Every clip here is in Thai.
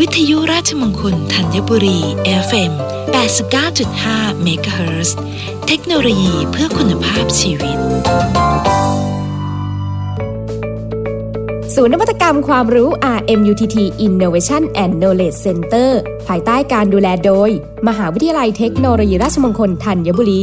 วิทยุราชมงคลธัญบุรี FM 89.5 MHz เทคโนโลยีเพื่อคุณภาพชีวิต ศูนย์นวัตกรรมความรู้ RMUTT Innovation and Knowledge Center ภายใต้การดูแลโดย มหาวิทยาลัยเทคโนโลยีราชมงคลธัญบุรี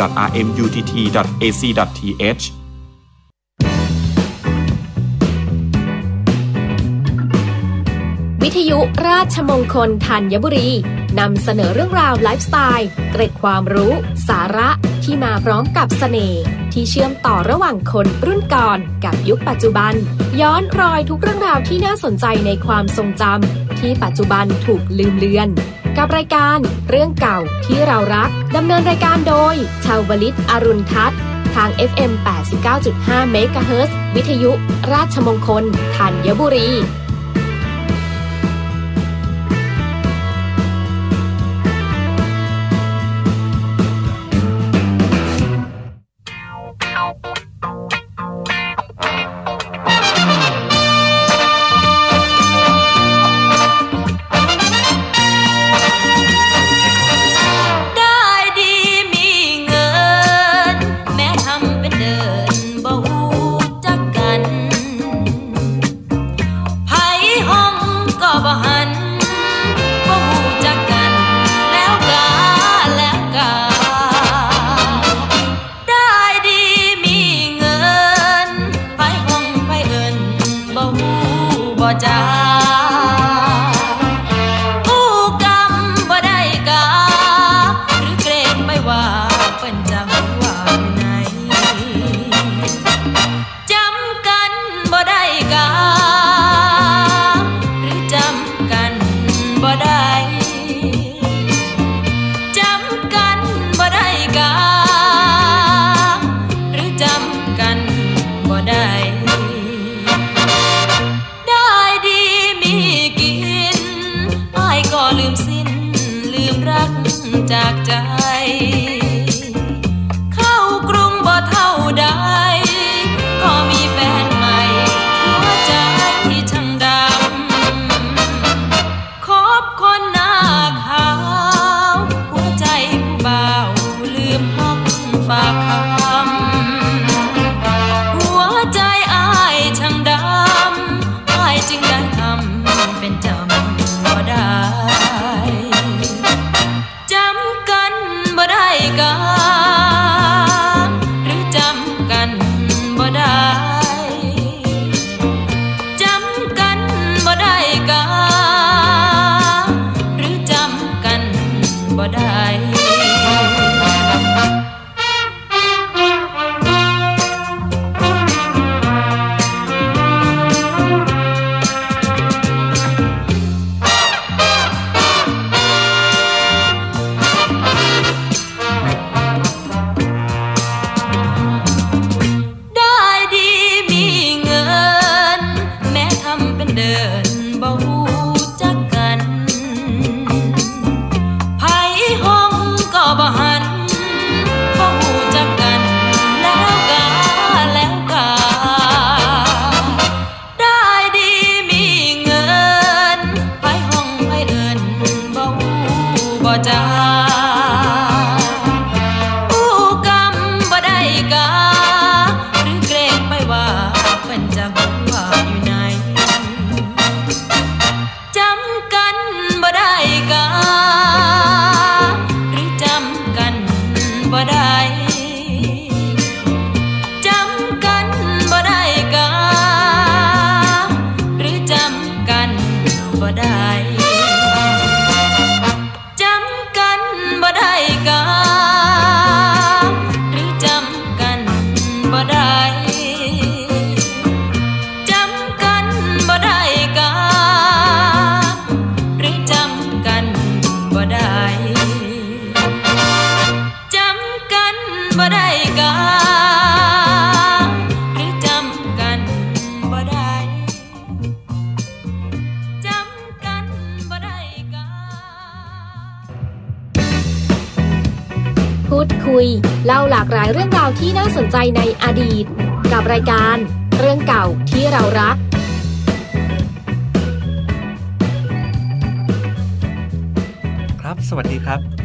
www.rmutt.ac.th วิทยุราชมงคลธัญบุรีนำเสนอเรื่องราวไลฟ์สไตล์ เกร็ดความรู้ สาระที่มาพร้อมกับสเสน่ห์ที่เชื่อมต่อระหว่างคนรุ่นก่อนกับยุคปัจจุบัน ย้อนรอยทุกเรื่องราวที่น่าสนใจในความทรงจำที่ปัจจุบันถูกลืมเลือน กับรายการเรื่องเก่าที่เรารัก ดำเนินรายการโดย ชาวลิตอรุณทัศน์ ทาง FM 89.5 MHz วิทยุ ราชมงคลธัญบุรี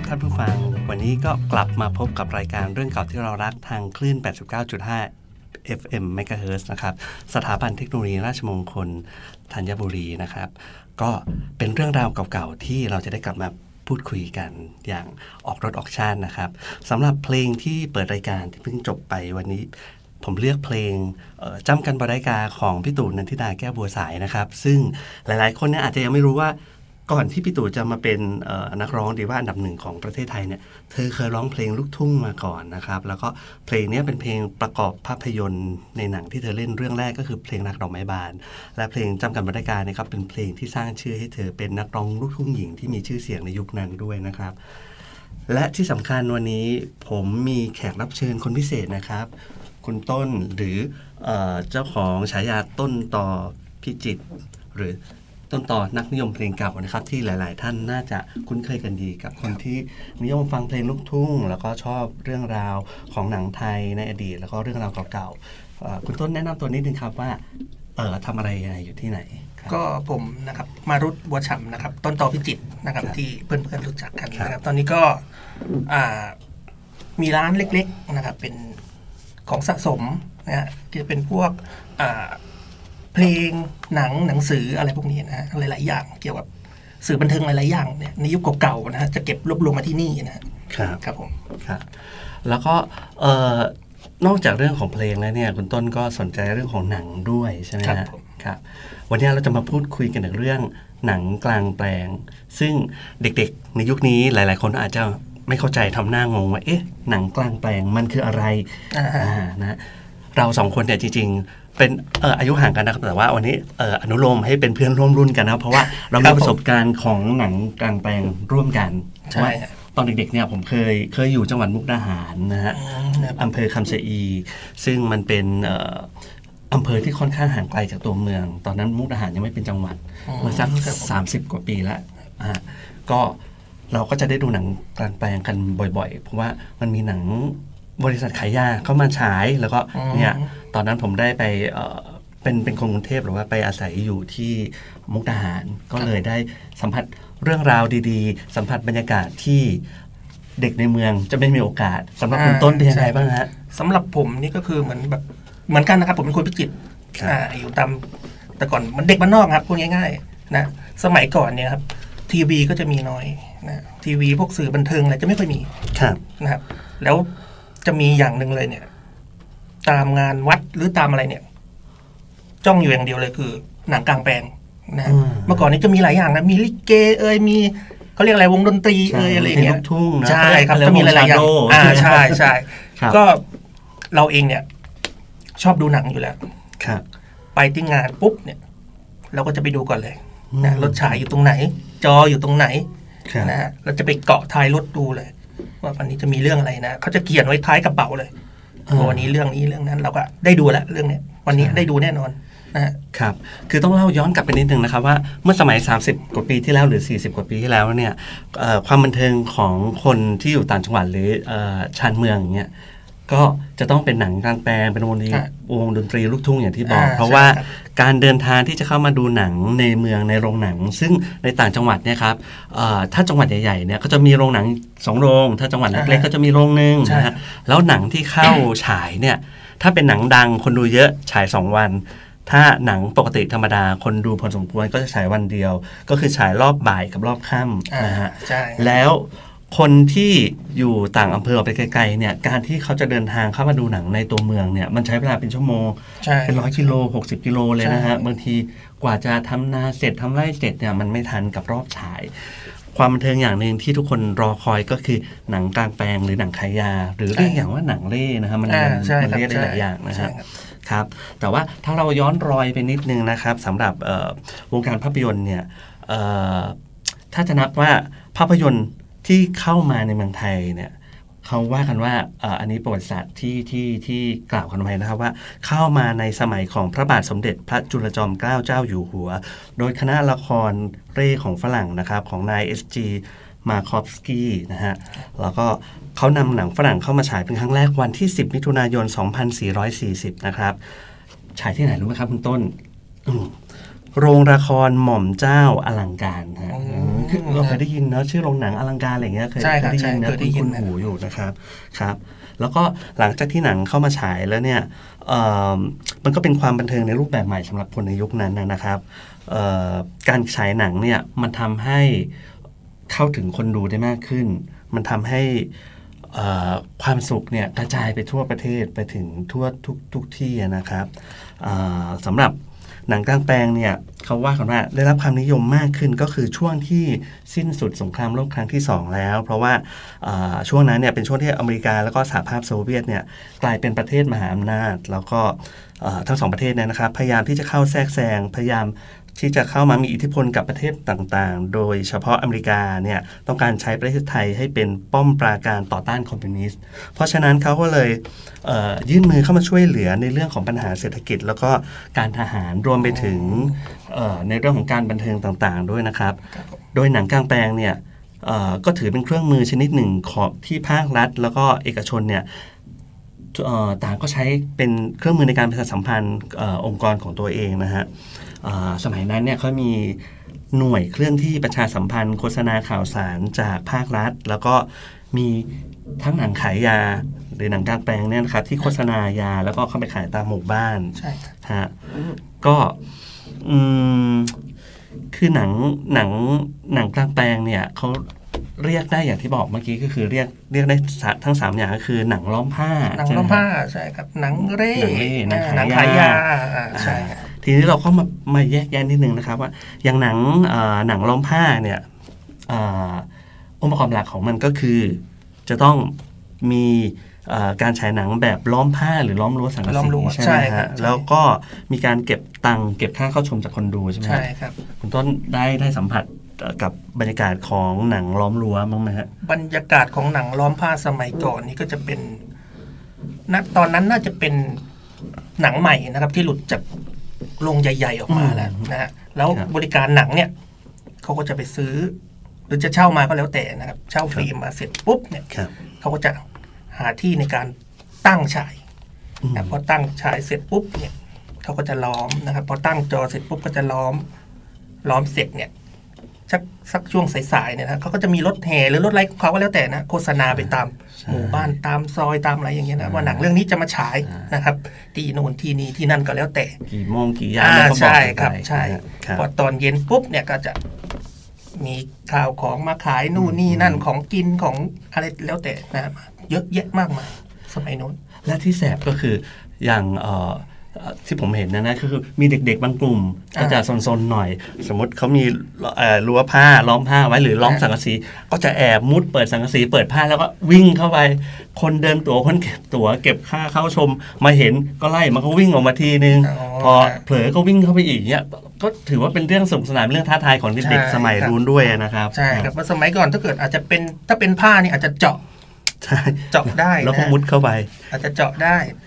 ท่านผู้ฟัง วันนี้ก็กลับมาพบกับรายการเรื่องเก่าที่เรารักทางคลื่น 89.5 FM MHz นะครับ สถาบันเทคโนโลยีราชมงคลธัญบุรีนะครับ ก็เป็นเรื่องราวเก่าๆ ที่เราจะได้กลับมาพูดคุยกันอย่างออกรถออกชาตินะครับสำหรับเพลงที่เปิดรายการที่เพิ่งจบไปวันนี้ผมเลือกเพลงจำกันบรายกาของพี่ตู่นันทิดาแก้วบัวสายนะครับ ซึ่งหลายๆ คนเนี่ยอาจจะยังไม่รู้ว่า ก่อนที่พี่ตู่จะมาเป็นนักร้องดีว่าอันดับหนึ่งของประเทศไทยเนี่ย เธอเคยร้องเพลงลูกทุ่งมาก่อนนะครับ แล้วก็เพลงนี้เป็นเพลงประกอบภาพยนตร์ในหนังที่เธอเล่นเรื่องแรกก็คือเพลงรักดอกไม้บาน และเพลงจำกันบรายกาเนี่ยครับเป็นเพลงที่สร้างชื่อให้เธอเป็นนักร้องลูกทุ่งหญิงที่มีชื่อเสียงในยุคนั้นด้วยนะครับ และที่สำคัญวันนี้ผมมีแขกรับเชิญคนพิเศษนะครับ คุณต้นหรือเอเจ้าของฉายาต้นต่อพิจิตหรือ ต้นต่อนักนิยมเพลงเก่านะครับ ที่หลาย ๆ ท่านน่าจะคุ้นเคยกันดีกับคนที่นิยมฟังเพลงลูกทุ่ง แล้วก็ชอบเรื่องราวของหนังไทยในอดีต แล้วก็เรื่องราวเก่าๆเอ่อคุณต้นแนะนำตัวนิดนึงครับว่าเออทำอะไรยังไงอยู่ที่ไหนครับก็ผมนะครับมารุตบัวฉ่ำนะครับ ต้นตอพิจิตรนะครับครับที่เพื่อนๆรู้จักกันครับนะครับ ตอนนี้ก็อ่ามีร้านเล็ก ๆ นะครับ เป็นของสะสมนะฮะที่เป็นพวกอ่า เพลงหนังหนังสืออะไรพวกนี้นะฮะหลาย ๆ อย่างเกี่ยวกับสื่อบันเทิงหลาย ๆ อย่างเนี่ยในยุคเก่าๆนะฮะจะเก็บรวบรวมมาที่นี่นะฮะครับครับผมครับแล้วก็เอ่อนอกจากเรื่องของเพลงแล้วเนี่ยคุณต้นก็สนใจเรื่องของหนังด้วยใช่ไหมครับฮะผมครับวันนี้เราจะมาพูดคุยกันถึงเรื่องหนังกลางแปลง ซึ่งเด็กๆ ในยุคนี้หลาย ๆ คนอาจจะไม่เข้าใจทำหน้างงว่าเอ๊ะหนังกลางแปลงมันคืออะไรอ่าอ่านะเราสองคนเนี่ยจริง ๆ เป็นเอ่ออายุห่างกันนะครับ แต่ว่าวันนี้เอ่ออนุโลมให้เป็นเพื่อนร่วมรุ่นกันนะเพราะว่าเรามีประสบการณ์ของหนังกลางแปลงร่วมกันใช่ว่าฮะตอนเด็กๆเนี่ยผมเคยเคยอยู่จังหวัดมุกดาหารนะฮะอืมนะครับอำเภอคำชะอี ซึ่งมันเป็นเอ่ออำเภอที่ค่อนข้างห่างไกลจากตัวเมือง ตอนนั้นมุกดาหารยังไม่เป็นจังหวัดอืมเมื่อสักครับผมสามสิบกว่าปีแล้วอ่าก็เราก็จะได้ดูหนังกลางแปลงกันบ่อยๆ เพราะว่ามันมีหนัง บริษัทขายยาเข้ามาฉายแล้วก็อืมเนี่ยตอนนั้นผมได้ไปเอ่อเป็นเป็นคนกรุงเทพหรือว่าไปอาศัยอยู่ที่มุกดาหาร ก็เลยได้สัมผัสเรื่องราวดีๆ สัมผัสบรรยากาศที่เด็กในเมืองจะไม่มีโอกาสสำหรับคุณต้นเป็นยังไงบ้างฮะสำหรับผมนี่ก็คือเหมือนแบบเหมือนกันนะครับ ผมเป็นคนพิจิตรครับอ่าอยู่ตามแต่ก่อนมันเด็กบ้านนอกครับพูดง่ายๆนะสมัยก่อนเนี่ยครับทีวีก็จะมีน้อยนะทีวีพวกสื่อบันเทิงอะไรจะไม่ค่อยมีครับนะครับ แล้ว จะมีอย่างหนึ่งเลยเนี่ย ตามงานวัดหรือตามอะไรเนี่ย จ้องอยู่อย่างเดียวเลยคือ หนังกลางแปลงนะอืมเมื่อก่อนนี้จะมีหลายอย่างนะมีลิเกเอ่ยมีเขาเรียกอะไรวงดนตรีเอ่ยอะไรอย่างเงี้ลูยกทุ่งนะใช่ครับเขาเยกจะมีหลายๆอย่างวงอ่า Shadow ใช่ใช่ครับก็เราเองเนี่ย ชอบดูหนังอยู่แล้วครับไปที่งานปุ๊บเนี่ย เราก็จะไปดูก่อนเลยอืมนะรถฉายอยู่ตรงไหน จออยู่ตรงไหนครับนะฮะเราจะไปเกาะท้ายรถดูเลย ว่าวันนี้จะมีเรื่องอะไรนะเขาจะเขียนไว้ท้ายกระเป๋าเลยว่าวันนี้เรื่องนี้เรื่องนั้นเราก็ได้ดูแล้วเรื่องเนี้ยวันนี้ได้ดูแน่นอนนะฮะครับ คือต้องเล่าย้อนกลับไปนิดนึงนะครับว่าเมื่อสมัย 30 กว่าปีที่แล้วหรือ 40 กว่าปีที่แล้วเนี่ยเอ่อความบันเทิงของคนที่อยู่ต่างจังหวัดหรือเอ่อชานเมืองอย่างเงี้ย ก็จะต้องเป็นหนังกลางแปลงเป็นวงดนตรีอะวงดนตรีลูกทุ่งอย่างที่บอกอ่าเพราะว่าใช่ครับการเดินทางที่จะเข้ามาดูหนังในเมืองในโรงหนัง ซึ่งในต่างจังหวัดเนี่ยครับเอ่อถ้าจังหวัดใหญ่ๆเนี่ยก็จะมีโรงหนังสองโรง ถ้าจังหวัดเล็กๆก็จะมีโรงหนึ่งใช่นะครัฮะบแล้วหนังที่เข้าฉายเนี่ยถ้าเป็นหนังดังคนดูเยอะฉาย2วันถ้าหนังปกติธรรมดาคนดูพอสมควรก็จะฉายวันเดียว ก็คือฉายรอบบ่ายกับรอบค่อ่าำนะฮะใช่แล้ว คนที่อยู่ต่างอำเภอออกไปไกลๆเนี่ยการที่เขาจะเดินทางเข้ามาดูหนังในตัวเมืองเนี่ยมันใช้เวลาเป็นชั่วโมง ใช่ เป็นร้อยกิโลหกสิบกิโลเลยนะฮะใช่บางทีกว่าจะทำนาเสร็จทำไร่เสร็จเนี่ยมันไม่ทันกับรอบฉาย ความบันเทิงอย่างหนึ่งที่ทุกคนรอคอยก็คือหนังกลางแปลงหรือหนังขายยา หรือเรียกอย่างว่าหนังเล่นะฮะมันอ่ามันใช่มันครับเรียกได้ใช่หลายอย่างนะใช่ฮะ ครับ ครับแต่ว่าถ้าเราย้อนรอยไปนิดนึงนะครับสำหรับเอ่อวงการภาพยนตร์เนี่ยเอ่อถ้าจะนับว่าภาพยนตร์ ที่เข้ามาในเมืองไทยเนี่ยเขาว่ากันว่าอันนี้ประวัติศาสตร์ที่ที่ที่กล่าวกันไว้นะครับว่า เข้ามาในสมัยของพระบาทสมเด็จพระจุลจอมเกล้าเจ้าอยู่หัว โดยคณะละครเร่ของฝรั่งนะครับของนาย S.G. มาคอฟสกี้นะฮะ แล้วก็เขานำหนังฝรั่งเข้ามาฉายเป็นครั้งแรกวันที่ 10 มิถุนายน 2440 นะครับ ฉายที่ไหนรู้ไหมครับคุณต้น โรงละครหม่อมเจ้าอลังการฮะอืมอืมคือเราเคยได้ยินเนอะชื่อโรงหนังอลังการอะไรอย่างเงี้ยเคยใช่ครับเคยได้ยินใช่นะเคยได้ยินคุ้นนะๆหูอยู่นะครับครับ แล้วก็หลังจากที่หนังเข้ามาฉายแล้วเนี่ยเอ่อมันก็เป็นความบันเทิงในรูปแบบใหม่สำหรับคนในยุคนั้นนะนะครับเอ่อการฉายหนังเนี่ยมันทำให้เข้าถึงคนดูได้มากขึ้น มันทำให้เอ่อความสุขเนี่ยกระจายไปทั่วประเทศไปถึงทั่วทุกทุกที่อะนะครับเอ่อสำหรับ หนังกลางแปลงเนี่ยเขาว่ากันว่าได้รับความนิยมมากขึ้นก็คือช่วงที่สิ้นสุดสงครามโลกครั้งที่สองแล้ว เพราะว่าช่วงนั้นเนี่ยเป็นช่วงที่อเมริกาแล้วก็สหภาพโซเวียตเนี่ยกลายเป็นประเทศมหาอำนาจ แล้วก็ทั้งสองประเทศเนี่ยนะครับพยายามที่จะเข้าแทรกแซงพยายาม ที่จะเข้ามามีอิทธิพลกับประเทศต่างๆ โดยเฉพาะอเมริกาเนี่ยต้องการใช้ประเทศไทยให้เป็นป้อมปราการต่อต้านคอมมิวนิสต์ เพราะฉะนั้นเขาก็เลยเอ่อยื่นมือเข้ามาช่วยเหลือในเรื่องของปัญหาเศรษฐกิจ แล้วก็การทหารรวมไปถึงเอ่อในเรื่องของการบันเทิงต่างๆ ด้วยนะครับ โดยหนังกลางแปลงเนี่ยเอ่อก็ถือเป็นเครื่องมือชนิดหนึ่งของที่ภาครัฐ แล้วก็เอกชนเนี่ยเอ่อต่างก็ใช้เป็นเครื่องมือในการประชาสัมพันธ์เออองค์กรของตัวเองนะฮะเอ่อ สมัยนั้นเนี่ยเขามีหน่วยเคลื่อนที่ประชาสัมพันธ์ โฆษณาข่าวสารจากภาครัฐ แล้วก็มีทั้งหนังขายยาหรือหนังกลางแปลงเนี่ยนะครับที่โฆษณายาแล้วก็เข้าไปขายตามหมู่บ้านใช่ครับฮะก็อืมคือหนังหนังหนังกลางแปลงเนี่ยเขาเรียกได้อย่างที่บอกเมื่อกี้ก็คือเรียกเรียกได้สะทั้งสามอย่างก็คือหนังล้อมผ้าหนังใช่ไล้อมผ้าใช่ครับหนังเร่หนังเร่หนังอ่าหนังขาขายยยายาอ่าใช่ครับ ทีนี้เราก็มามาแยกแยะนิดนึงนะครับว่าอย่างหนังเอ่อหนังล้อมผ้าเนี่ยเอ่อองค์ประกอบหลักของมันก็คือ จะต้องมีเอ่อการฉายหนังแบบล้อมผ้าหรือล้อมรั้วสังกะล้อมสีรั้วใช่ใช่ไหมครัฮะบใช่แล้วก็มีการเก็บตังค์เก็บค่าเข้าชมจากคนดูใช่ไหมฮะใช่ครับคุณต้นได้ได้สัมผัสเอ่อกับบรรยากาศของหนังล้อมรั้วบ้างไหมฮะบรรยากาศของหนังล้อมผ้าสมัยก่อนนี่ก็จะเป็นณตอนนั้นน่าจะเป็นหนังใหม่นะครับ ที่หลุดจาก โรงใหญ่ ๆ ออกมาแล้วนะฮะแล้วครับบริการหนังเนี่ยเขาก็จะไปซื้อ หรือจะเช่ามาก็แล้วแต่นะครับ เช่าฟิล์มมาเสร็จปุ๊บเนี่ยครับเขาก็จะหาที่ในการตั้งฉายอืมนะพอตั้งฉายเสร็จปุ๊บเนี่ยเขาก็จะล้อมนะครับ พอตั้งจอเสร็จปุ๊บก็จะล้อมล้อมเสร็จเนี่ยสักสักช่วงสายๆเนี่ยนะเขาก็จะมีรถแห่หรือรถอะไรของเขาก็แล้วแต่นะโฆษณาไปตาม หมู่บ้านตามซอยตามอะไรอย่างเงี้ยนะว่าหนังเรื่องนี้จะมาฉายนะครับ ที่โน่นที่นี่ที่นั่นก็แล้วแต่ กี่โมงกี่ยามอ่าแล้วก็บอกใช่กันไปครับใช่ครับพอตอนเย็นปุ๊บเนี่ยก็จะมีข่าวของมาขายนู่นนี่นั่นของกินของอะไรแล้วแต่นะครับเยอะแยะมากมายสมัยโน้นและที่แสบก็คืออย่างเอ่อเอ่อ ที่ผมเห็นนะนะคือมีเด็ก ๆ บางกลุ่มก็จะซนๆหน่อย สมมติเขามีเอ่อรั้วผ้าล้อมผ้าไว้หรือล้อมอ่าสังกะสี ก็จะแอบมุดเปิดสังกะสี เปิดผ้าแล้วก็วิ่งเข้าไป คนเดินตั๋วคนเก็บตั๋วเก็บค่าเข้าชม มาเห็นก็ไล่มันก็วิ่งออกมาทีนึง พอเผลอก็วิ่งเข้าไปอีกเนี่ยก็ถือว่าเป็นเรื่องสนุกสนานเรื่องท้าทายของเด็กๆสมัยรุ่นด้วยนะครับใช่ครับเพราะสมัยก่อนถ้าเกิดอาจจะเป็นถ้าเป็นผ้านี่อาจจะเจาะใช่เจาะได้แล้วก็นะมุดเข้าไป อาจจะเจาะได้อ่าอ่า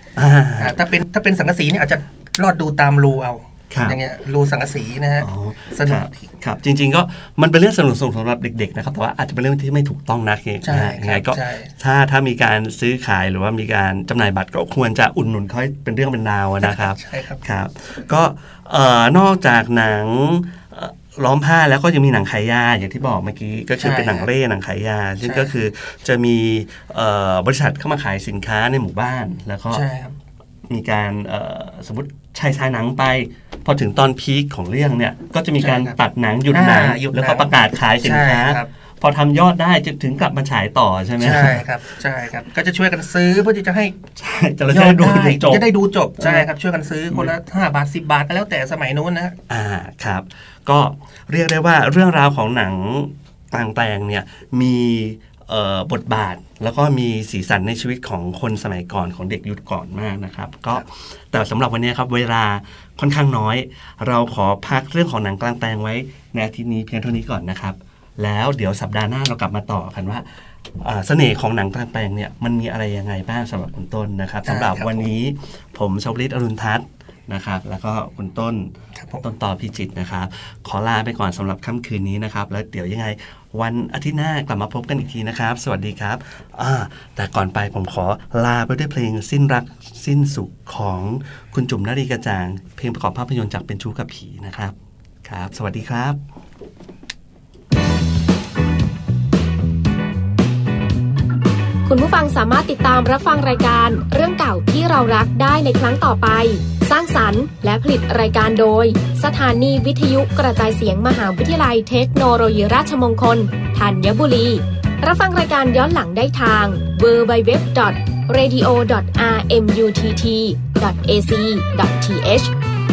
ถ้าเป็นถ้าเป็นสังกะสีนี่อาจจะลอดดูตามรูเอาครับอย่างเงี้ยรูสังกะสีนะฮะอ๋อสนุกครับครับ จริง ๆ ก็มันเป็นเรื่องสนุกๆสำหรับเด็ก ๆ นะครับแต่ว่าอาจจะเป็นเรื่องที่ไม่ถูกต้องนักใช่ยังไงก็ใช่ถ้าถ้ามีการซื้อขายหรือว่ามีการจำหน่ายบัตรก็ควรจะอุดหนุนเขาให้เป็นเรื่องเป็นราวอะนะครับใช่ครับครับ ก็เอ่อนอกจากหนังเอ่อ ล้อมผ้าแล้วก็ยังมีหนังขายยาอย่างที่บอกเมื่อกี้ก็คือใช่เป็นหนังเร่หนังขายยา ซึ่งใช่ก็คือจะมีเอ่อบริษัทเข้ามาขายสินค้าในหมู่บ้านแล้วก็ใช่ครับมีการเอ่อสมมติชายชายหนังไป พอถึงตอนพีคของเรื่องเนี่ย ก็จะมีการใช่ครับตัดหนังหยุดหนังอ่าหยุดหนังแล้วก็ประกาศขายสินค้าใช่ครับ พอทำยอดได้จะถึงกลับมาฉายต่อใช่ไหมใช่ครับใช่ครับ ก็จะช่วยกันซื้อเพื่อที่จะให้ใช่จะเราจะได้ดูยอจบจะได้ดูจบใช่ครับช่วยกันซื้อคนละห้าบาทสิบาทก็แล้วแต่สมัยนู้นนะฮะอ่าครับ ก็เรียกได้ว่าเรื่องราวของหนังกลางแปลงเนี่ยมีเอ่อบทบาทแล้วก็มีสีสันในชีวิตของคนสมัยก่อนของเด็กยุคก่อนมากนะครับ ก็แต่สำหรับวันนี้ครับเวลาค่อนข้างน้อย เราขอพักเรื่องของหนังกลางแปลงไว้ในอาทิตย์นี้เพียงเท่านี้ก่อนนะครับ แล้วเดี๋ยวสัปดาห์หน้าเรากลับมาต่อกันว่าอ่าเสน่ห์ของหนังกลางแปลงเนี่ยมันมีอะไรยังไงบ้างสำหรับคุณต้นนะครับสำหรับได้ครับวันนี้ผมชาวลิตอรุณทัศน์นะครับ แล้วก็คุณต้นครับผมต้นต่อพิจิตรนะครับ ขอลาไปก่อนสำหรับค่ำคืนนี้นะครับ แล้วเดี๋ยวยังไงวันอาทิตย์หน้ากลับมาพบกันอีกทีนะครับ สวัสดีครับอ่าแต่ก่อนไปผมขอลาไปด้วยเพลงสิ้นรักสิ้นสุขของคุณจุ๋มนารีกระจ่าง เพลงประกอบภาพยนตร์จากเป็นชู้กับผีนะครับครับ สวัสดีครับ คุณผู้ฟังสามารถติดตามรับฟังรายการเรื่องเก่าที่เรารักได้ในครั้งต่อไป สร้างสรรค์และผลิตรายการโดย สถานีวิทยุกระจายเสียงมหาวิทยาลัยเทคโนโลยีราชมงคลธัญบุรี รับฟังรายการย้อนหลังได้ทาง www.radio.rmutt.ac.th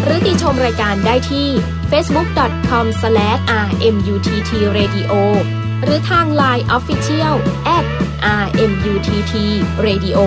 หรือติชมรายการได้ที่ facebook.com/rmuttradio หรือทาง Line Official @rmuttradio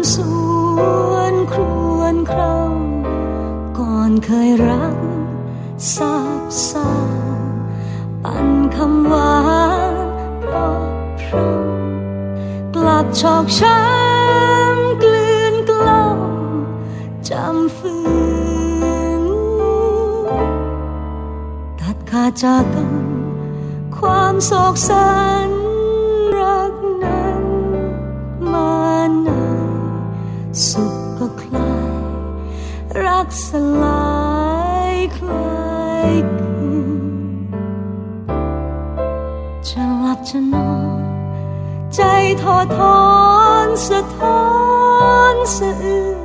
ำสวนครวนคราวก่อนเคยรักสาบสาปั่นคำหวานเพราะพรำกลับชอกช้ำกลืนกล้อมจำฝืนตัดขาดจากกันความความโศกสัน สุขก็คลาย รักสลายคลายคืนจะหลับจะนอน ใจทอทอนสะท้อนสะอื้น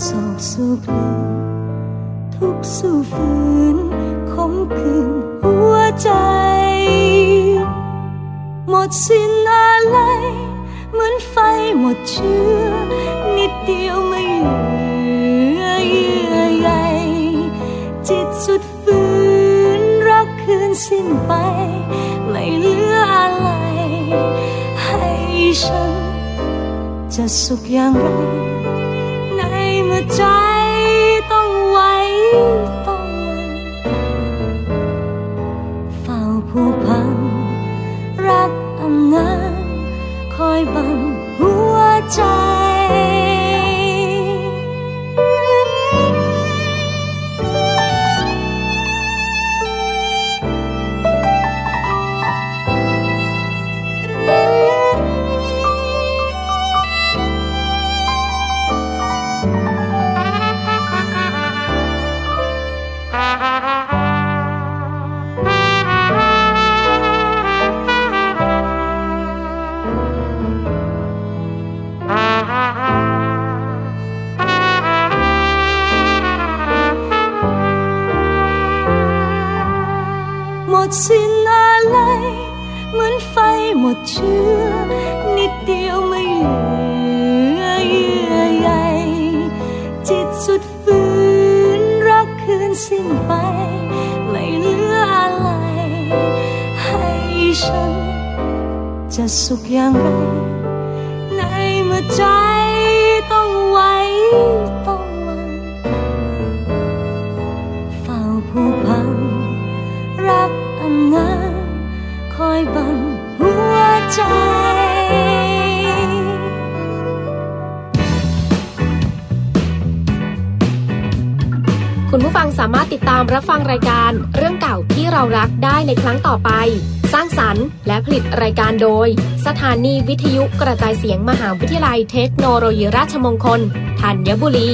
โศกสู้กลืนทุกสู้ฝืนคมคืนหัวใจ หมดสิ้นอะไร เหมือนไฟหมดเชื้อ นิดเดียวไม่เหลือเยื่อใยจิตสุดฝืนรักคืนสิ้นไป ไม่เหลืออะไร ให้ฉัน จะสุขอย่างไร ในเมื่อใจต้องไว้ต้องวันเฝ้าผู้พัน ว ตามรับฟังรายการเรื่องเก่าที่เรารักได้ในครั้งต่อไป สร้างสรรค์ และผลิตรายการโดย สถานีวิทยุกระจายเสียงมหาวิทยาลัยเทคโนโลยีราชมงคลธัญบุรี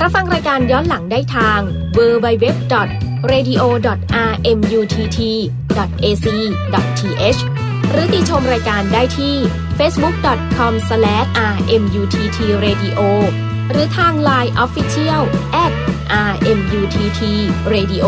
รับฟังรายการย้อนหลังได้ทาง www.radio.rmutt.ac.th หรือติชมรายการได้ที่ facebook.com/rmuttradio หรือทาง Line Official @rmuttradio